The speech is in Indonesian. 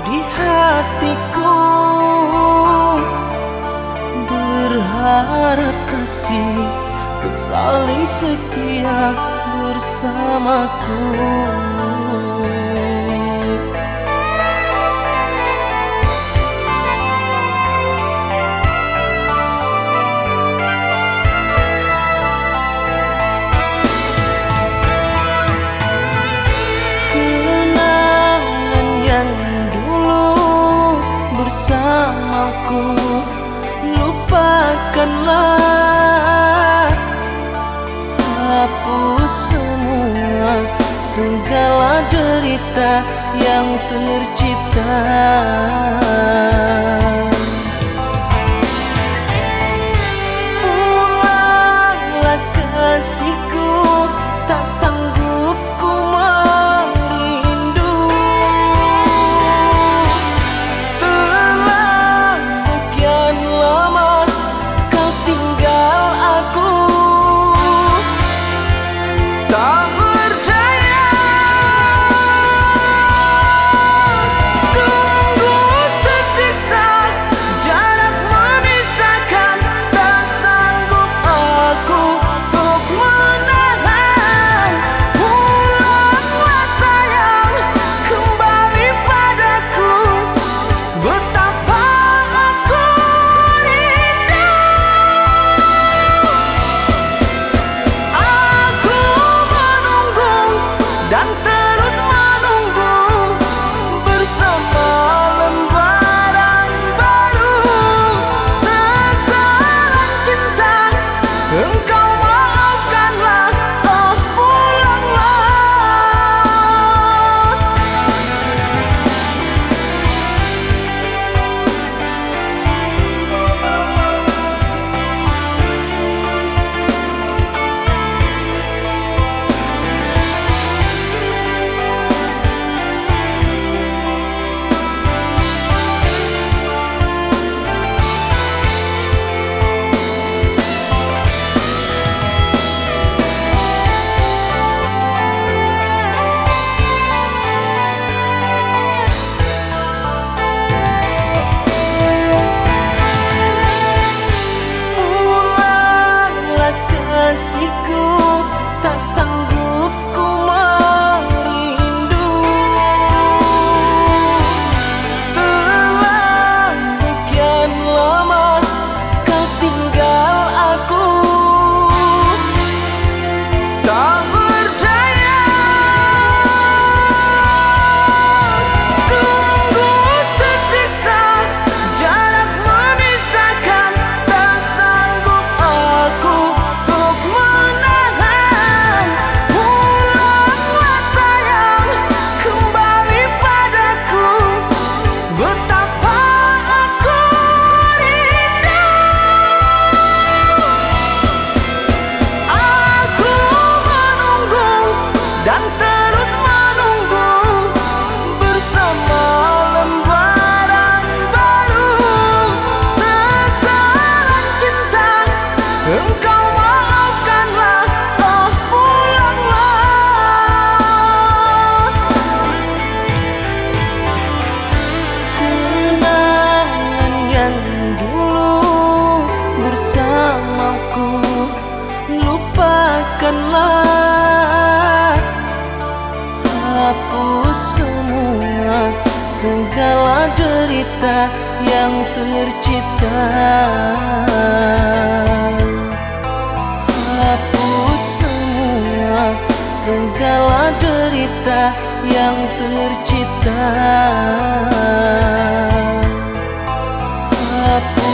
Di hatiku. Berharap kasih untuk saling setia bersamaku lupakanlah. Hapus semua segala derita yang tercipta semua segala derita yang tercipta. Hapus semua segala derita yang tercipta. Hapus